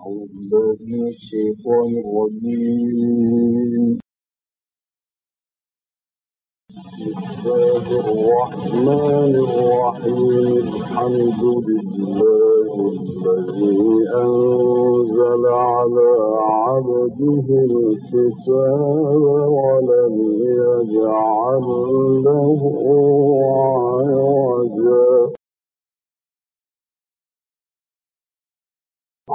بالله من الشيطان الرجيم. الله الرحمن الرحيم. الحمد لله الذي أنزل على عبده الكتاب ولم يجعل له عوجا.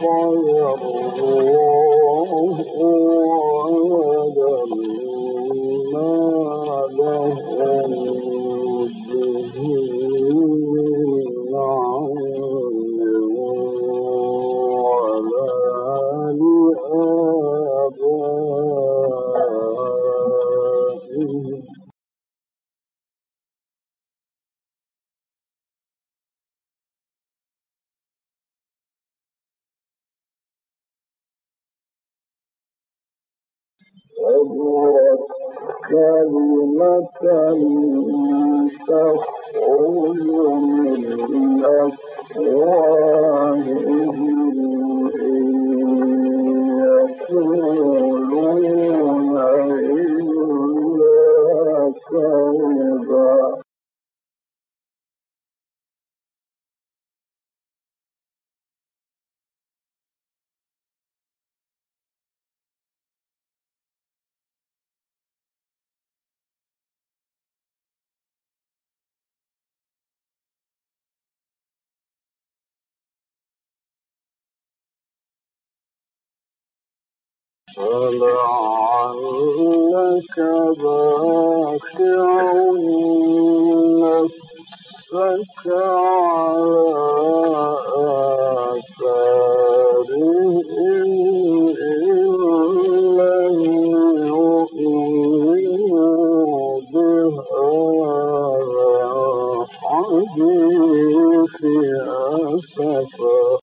Bye. فلعلك باخع نفسك على أسفا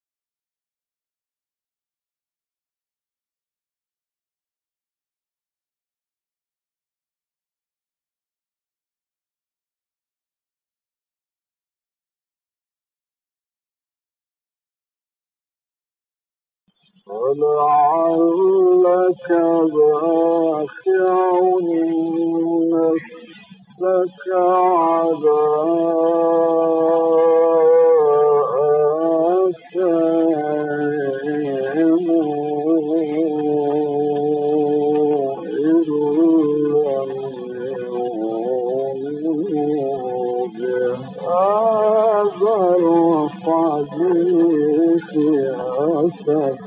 ولعلك باخع نفسك على بهذا الحديث أسفا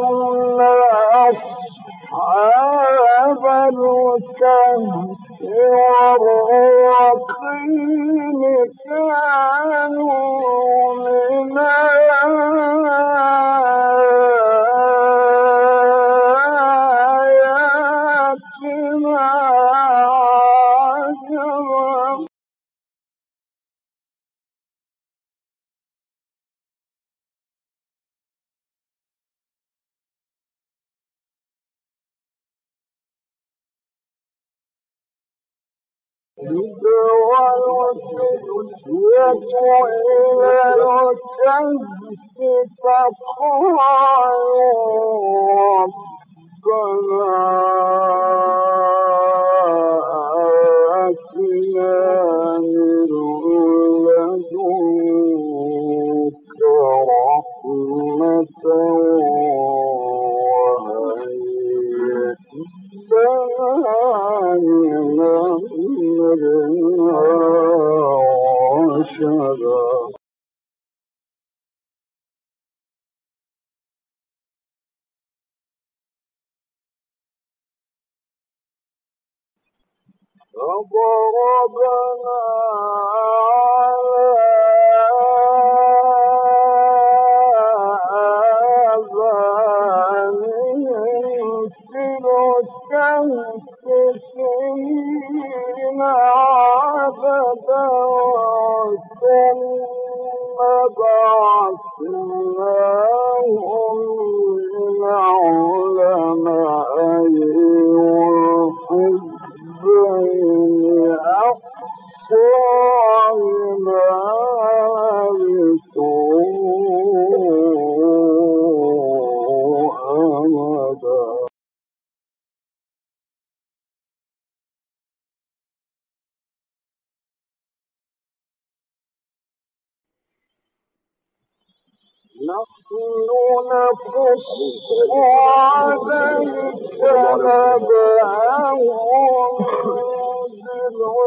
والرقيم كانوا من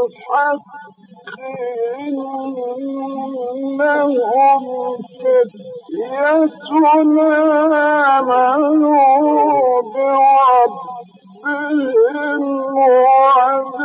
بالحق إنهم فتيتنا آمنوا بربهم وعبدناهم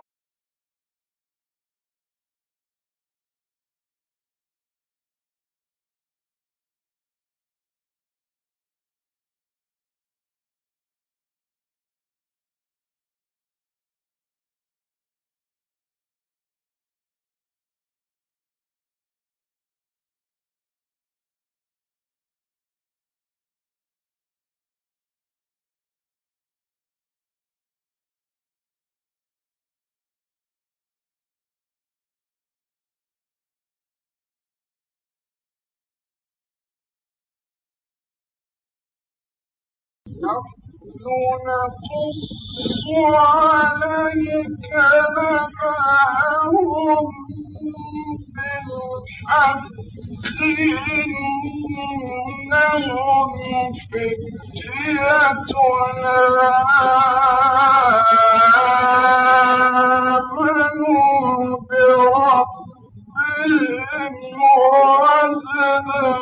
نحن نقص عليك نبأهم بالحق إنهم فتية آمنوا بربهم وزدناهم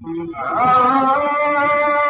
السماوات والأرض لن ندعو من دونه إلها لقد قلنا Thank you.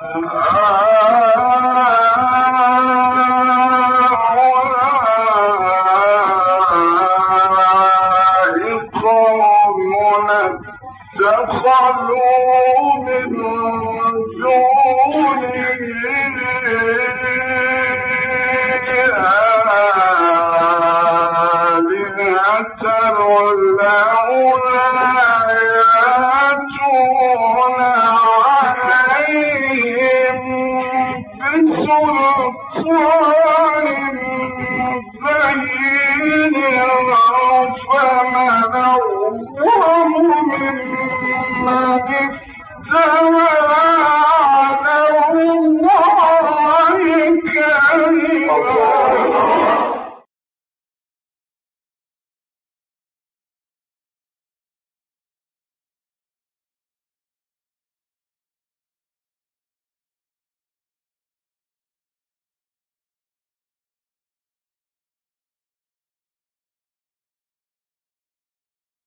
啊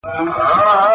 啊。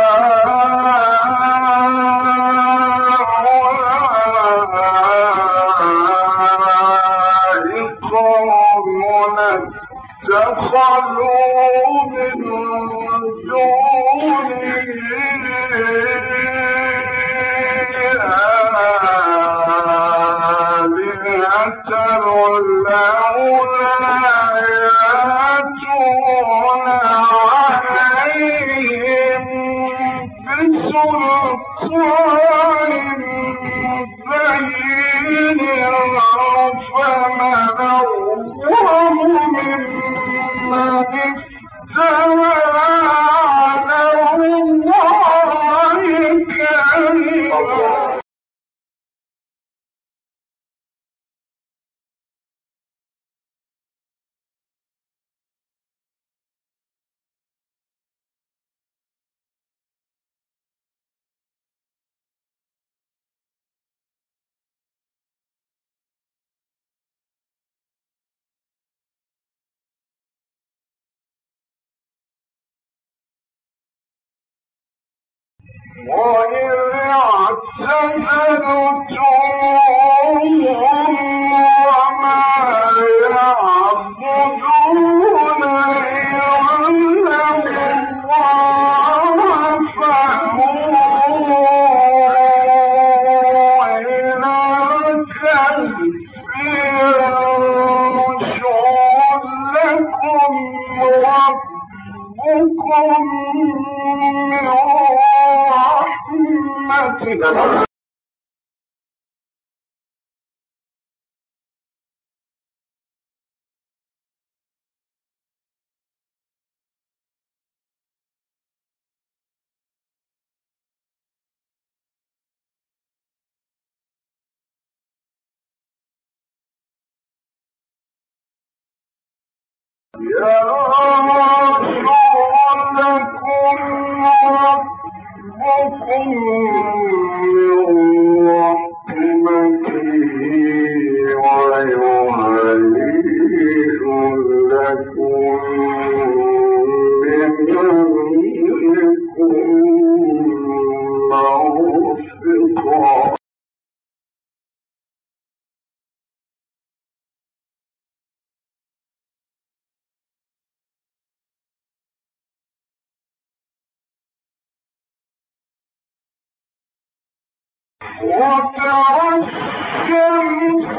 يا وترى الشمس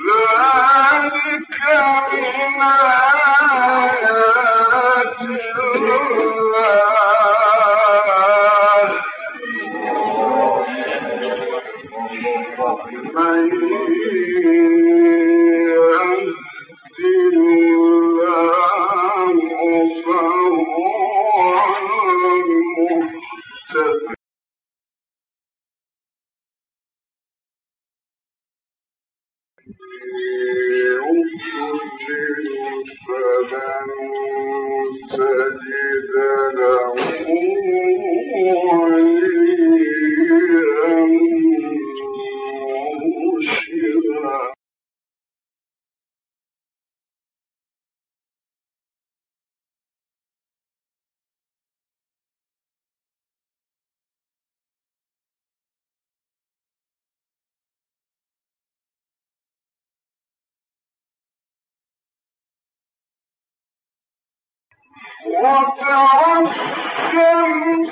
ذلك من Amen. وترى الشمس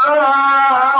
تبلغ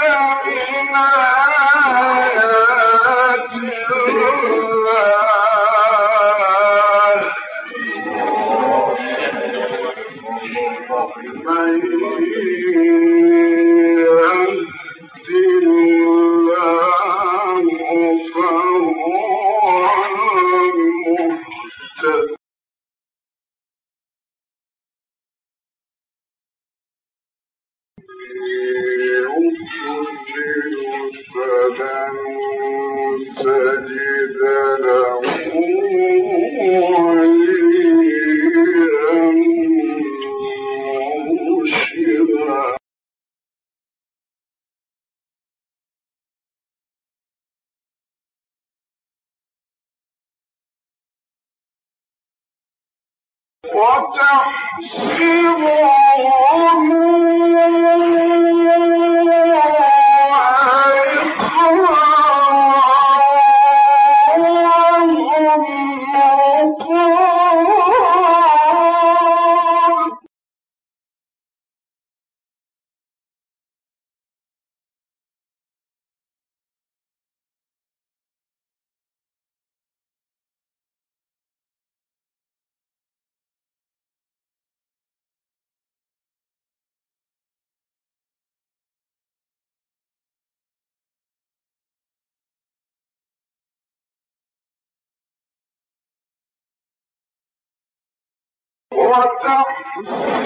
ذلك down. وتحسبهم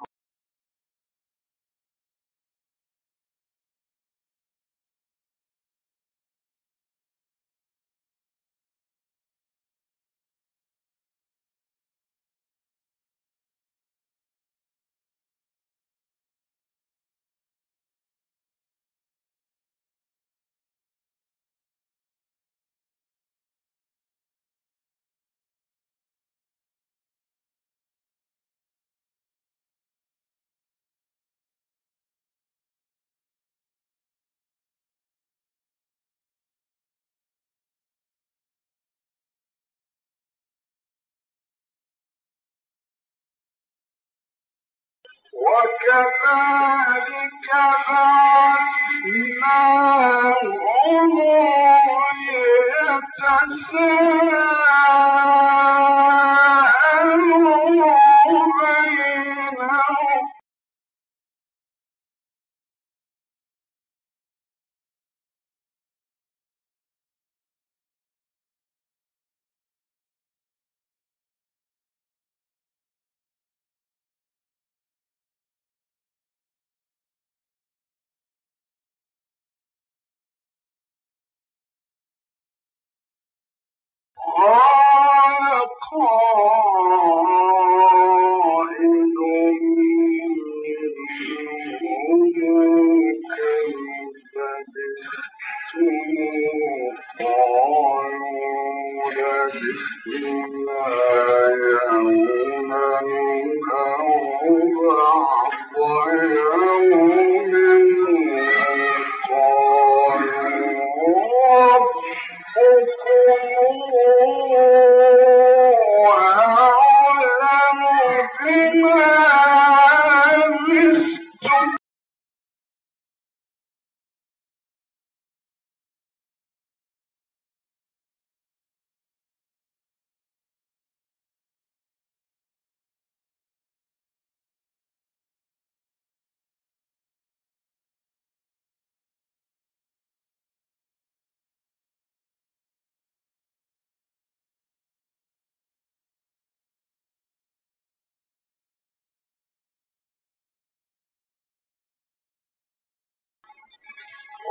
وكذلك بعثناهم يتساءلون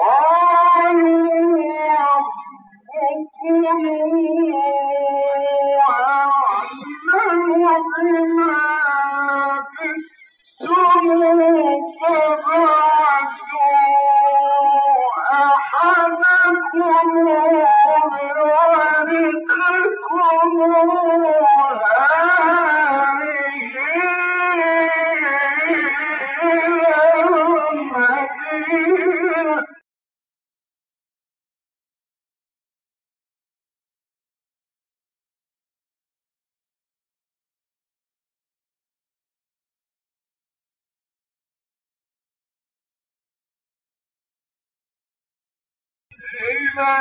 Thank you. إلى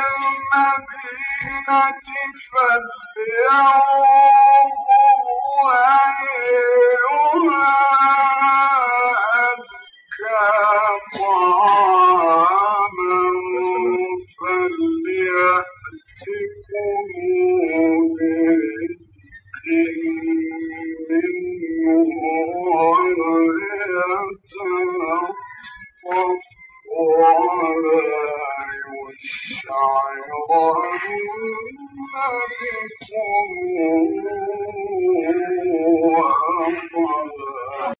المدينة فلينظروا أيها أزكى طعاما فليأتكم برزق منه ولا بكم إنه يظهروا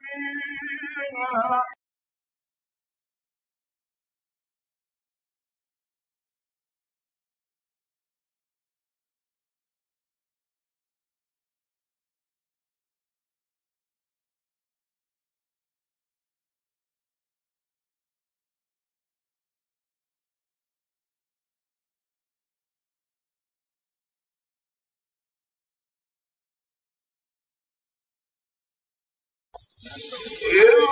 Yeah.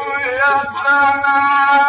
ليعلموا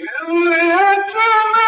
Yeah.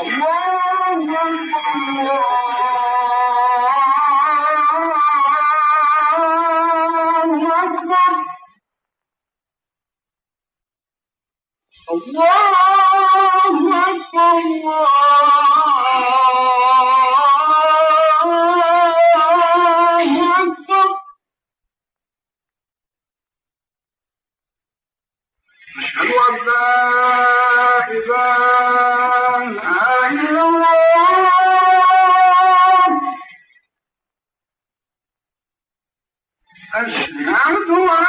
الله أكبر. أشهد أن